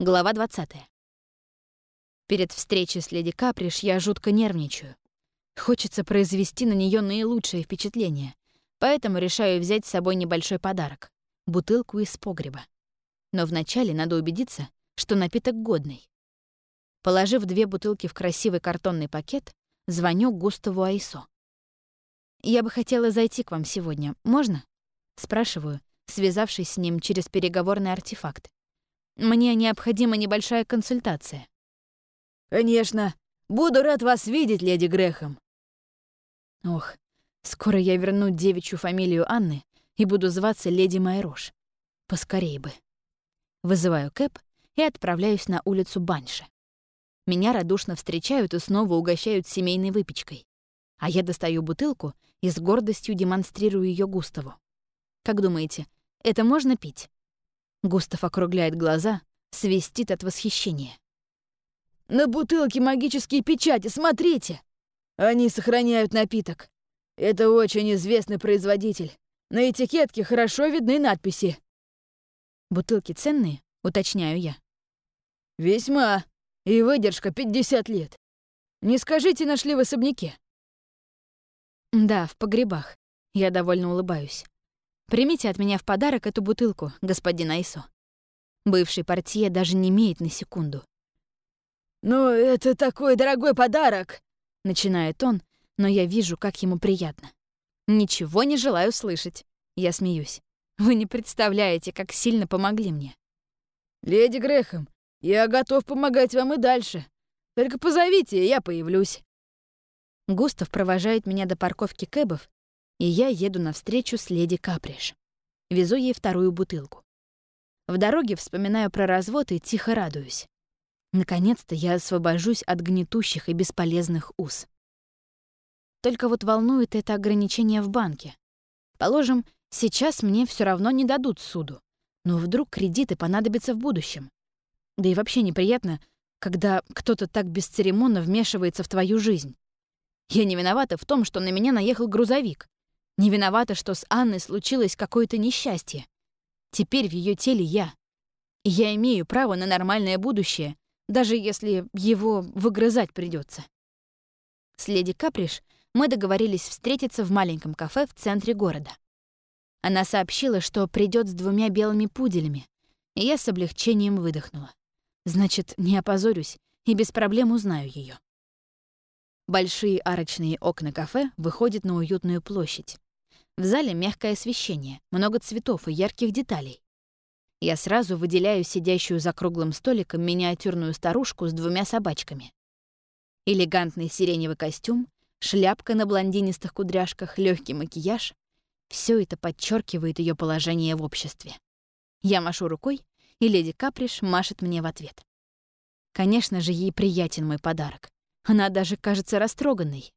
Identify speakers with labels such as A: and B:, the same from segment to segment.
A: Глава 20. Перед встречей с леди Каприш я жутко нервничаю. Хочется произвести на нее наилучшее впечатление, поэтому решаю взять с собой небольшой подарок — бутылку из погреба. Но вначале надо убедиться, что напиток годный. Положив две бутылки в красивый картонный пакет, звоню Густаву Айсо. «Я бы хотела зайти к вам сегодня. Можно?» — спрашиваю, связавшись с ним через переговорный артефакт. Мне необходима небольшая консультация.
B: «Конечно. Буду рад вас видеть, леди Грехом».
A: Ох, скоро я верну девичью фамилию Анны и буду зваться леди Майрош. Поскорей бы. Вызываю Кэп и отправляюсь на улицу Банши. Меня радушно встречают и снова угощают семейной выпечкой. А я достаю бутылку и с гордостью демонстрирую ее Густаву. Как думаете, это можно пить? Густав округляет глаза, свистит от восхищения.
B: «На бутылке магические печати, смотрите! Они сохраняют напиток. Это очень известный производитель. На этикетке хорошо видны надписи».
A: «Бутылки ценные?» — уточняю я.
B: «Весьма. И выдержка 50 лет. Не скажите, нашли в особняке?»
A: «Да, в погребах». Я довольно улыбаюсь. Примите от меня в подарок эту бутылку, господин Айсо. Бывший портье даже не имеет на секунду.
B: «Ну, это такой дорогой подарок!»
A: — начинает он, но я вижу, как ему приятно. «Ничего не желаю слышать», — я смеюсь. «Вы не представляете, как сильно помогли мне».
B: «Леди Грехом, я готов помогать вам и дальше. Только позовите, и я появлюсь».
A: Густав провожает меня до парковки кэбов и я еду навстречу с леди Каприш. Везу ей вторую бутылку. В дороге вспоминаю про развод и тихо радуюсь. Наконец-то я освобожусь от гнетущих и бесполезных уз. Только вот волнует это ограничение в банке. Положим, сейчас мне все равно не дадут суду, но вдруг кредиты понадобятся в будущем. Да и вообще неприятно, когда кто-то так бесцеремонно вмешивается в твою жизнь. Я не виновата в том, что на меня наехал грузовик. Не виновата, что с Анной случилось какое-то несчастье. Теперь в ее теле я. И я имею право на нормальное будущее, даже если его выгрызать придется. С леди Каприш мы договорились встретиться в маленьком кафе в центре города. Она сообщила, что придет с двумя белыми пуделями, и я с облегчением выдохнула. Значит, не опозорюсь и без проблем узнаю ее. Большие арочные окна кафе выходят на уютную площадь. В зале мягкое освещение, много цветов и ярких деталей. Я сразу выделяю сидящую за круглым столиком миниатюрную старушку с двумя собачками. Элегантный сиреневый костюм, шляпка на блондинистых кудряшках, легкий макияж — все это подчеркивает ее положение в обществе. Я машу рукой, и леди Каприш машет мне в ответ. Конечно же, ей приятен мой подарок. Она даже кажется растроганной.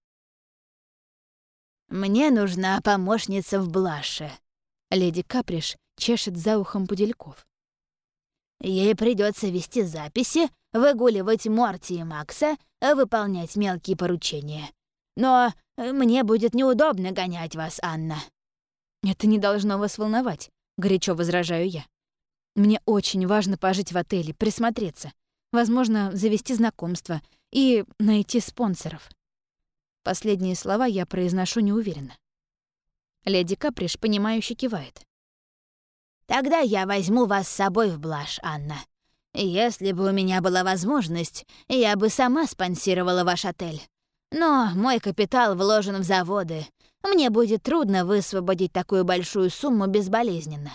C: «Мне нужна помощница в Блаше», — леди Каприш чешет за ухом пудельков. «Ей придется вести записи, выгуливать Морти и Макса, выполнять мелкие поручения. Но мне будет неудобно гонять вас, Анна».
A: «Это не должно вас волновать», — горячо возражаю я. «Мне очень важно пожить в отеле, присмотреться, возможно, завести знакомство и найти спонсоров». Последние слова я произношу неуверенно. Леди Каприш, понимающе кивает.
C: «Тогда я возьму вас с собой в Блаш, Анна. Если бы у меня была возможность, я бы сама спонсировала ваш отель. Но мой капитал вложен в заводы. Мне будет трудно высвободить такую большую сумму безболезненно».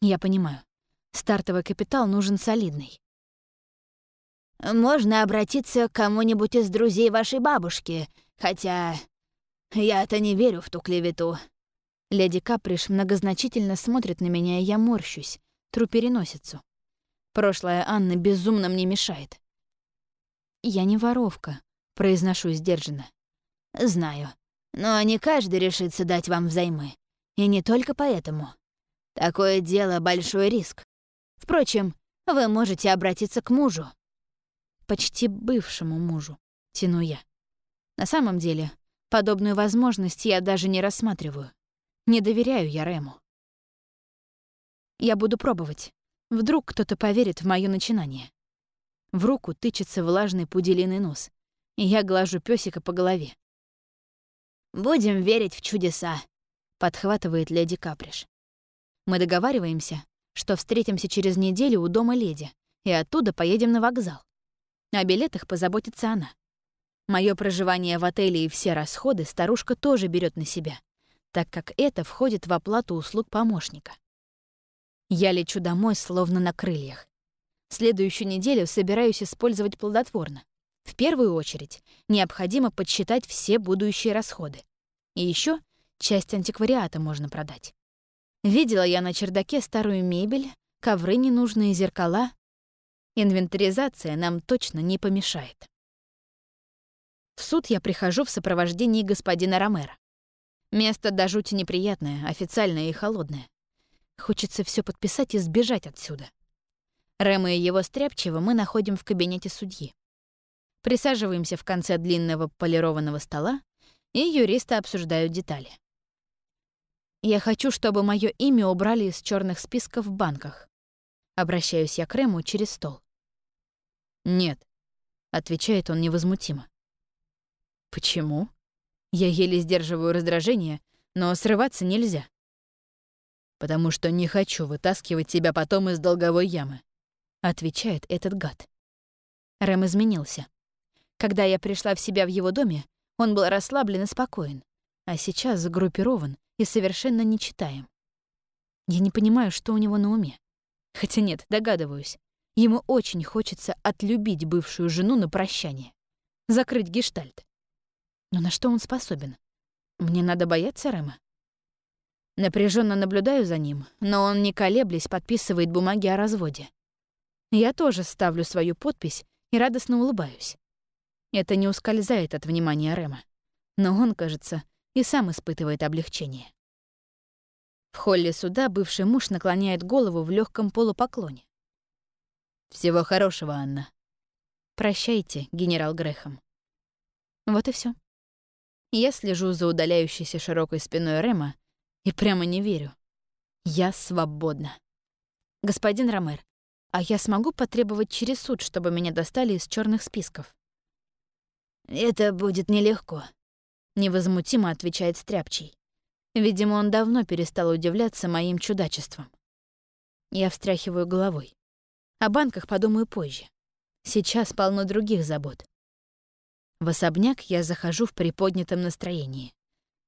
A: Я понимаю. Стартовый капитал нужен солидный.
C: «Можно обратиться к кому-нибудь из друзей вашей бабушки, Хотя я-то не верю в ту клевету.
A: Леди Каприш многозначительно смотрит на меня, и я морщусь, тру переносицу. Прошлое Анны безумно мне мешает. «Я не воровка», — произношу сдержанно.
C: «Знаю. Но не каждый решится дать вам взаймы. И не только поэтому. Такое дело — большой риск. Впрочем, вы можете обратиться к мужу».
A: «Почти бывшему мужу», — тяну я. На самом деле, подобную возможность я даже не рассматриваю. Не доверяю я Рему. Я буду пробовать. Вдруг кто-то поверит в мое начинание. В руку тычется влажный пуделиный нос, и я глажу песика по голове.
C: «Будем верить в чудеса», — подхватывает леди Каприш.
A: Мы договариваемся, что встретимся через неделю у дома леди, и оттуда поедем на вокзал. О билетах позаботится она. Мое проживание в отеле и все расходы старушка тоже берет на себя, так как это входит в оплату услуг помощника. Я лечу домой, словно на крыльях. Следующую неделю собираюсь использовать плодотворно. В первую очередь необходимо подсчитать все будущие расходы. И еще часть антиквариата можно продать. Видела я на чердаке старую мебель, ковры ненужные, зеркала. Инвентаризация нам точно не помешает. В суд я прихожу в сопровождении господина Ромера. Место до жути неприятное, официальное и холодное. Хочется все подписать и сбежать отсюда. Рэма и его стряпчего мы находим в кабинете судьи. Присаживаемся в конце длинного полированного стола, и юристы обсуждают детали. Я хочу, чтобы мое имя убрали из черных списков в банках. Обращаюсь я к Рэму через стол. «Нет», — отвечает он невозмутимо. «Почему?» Я еле сдерживаю раздражение, но срываться нельзя. «Потому что не хочу вытаскивать тебя потом из долговой ямы», — отвечает этот гад. Рэм изменился. Когда я пришла в себя в его доме, он был расслаблен и спокоен, а сейчас загруппирован и совершенно нечитаем. Я не понимаю, что у него на уме. Хотя нет, догадываюсь. Ему очень хочется отлюбить бывшую жену на прощание. Закрыть гештальт. Но на что он способен? Мне надо бояться Рэма? Напряженно наблюдаю за ним, но он, не колеблясь, подписывает бумаги о разводе. Я тоже ставлю свою подпись и радостно улыбаюсь. Это не ускользает от внимания Рэма. Но он, кажется, и сам испытывает облегчение. В холле суда бывший муж наклоняет голову в легком полупоклоне. «Всего хорошего, Анна». «Прощайте, генерал Грехом». Вот и все. Я слежу за удаляющейся широкой спиной Рема и прямо не верю. Я свободна. Господин Ромер, а я смогу потребовать через суд, чтобы меня достали из черных списков?
C: Это будет нелегко,
A: невозмутимо отвечает Стряпчий. Видимо, он давно перестал удивляться моим чудачествам. Я встряхиваю головой. О банках подумаю позже. Сейчас полно других забот. В особняк я захожу в приподнятом настроении.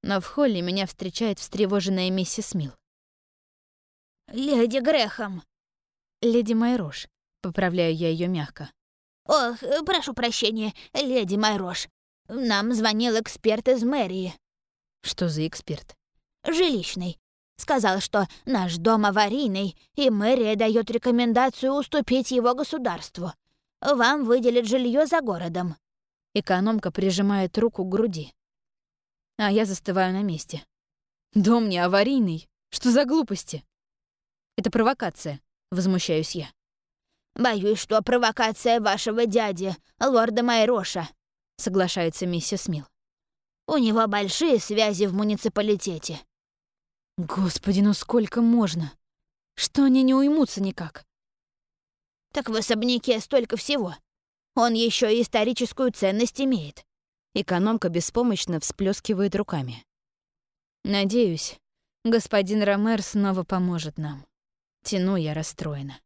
A: Но в холле меня встречает встревоженная миссис Мил.
C: «Леди Грехом!»
A: «Леди Майрош», — поправляю я ее мягко.
C: «Ох, прошу прощения, леди Майрош. Нам звонил эксперт из мэрии».
A: «Что за эксперт?»
C: «Жилищный. Сказал, что наш дом аварийный, и мэрия дает рекомендацию уступить его государству. Вам выделят жилье за городом».
A: Экономка прижимает руку к груди. А я застываю на месте. «Дом не аварийный. Что за глупости?» «Это провокация», — возмущаюсь я.
C: «Боюсь, что провокация вашего дяди, лорда Майроша», соглашается миссис Мил. У него большие связи в муниципалитете.
A: Господи, ну сколько можно? Что они не уймутся никак?
C: Так в особняке столько всего. Он еще и историческую ценность имеет.
A: Экономка беспомощно всплескивает руками. Надеюсь, господин Ромер снова поможет нам. Тяну я расстроена.